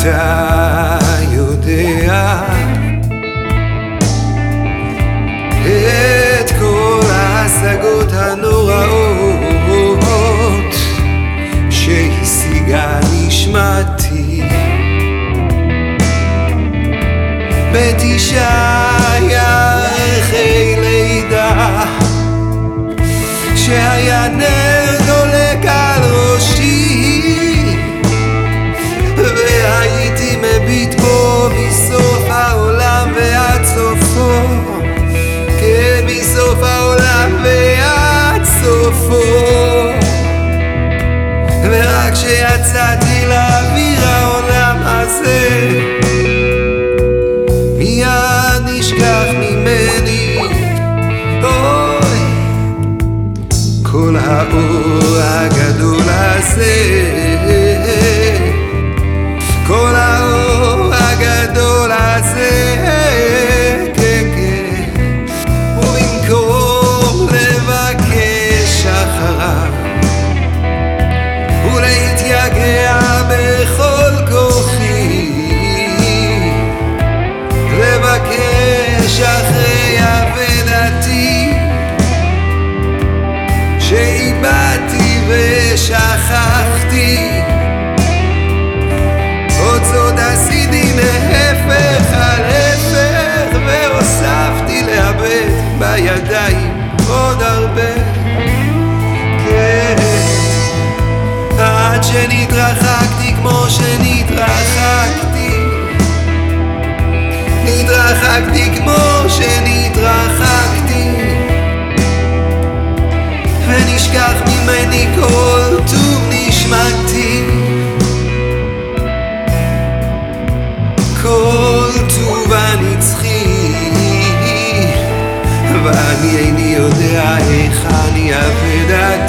אתה יודע את כל ההשגות הנוראות שהשיגה נשמתי. בתשעה מביט בו מסוף העולם ועד סופו. כן מסוף העולם ועד סופו. ורק כשיצאתי בידיים עוד הרבה. כן. עד שנתרחקתי כמו שנתרחקתי. נתרחקתי כמו שנתרחקתי איני יודע איך אני אבד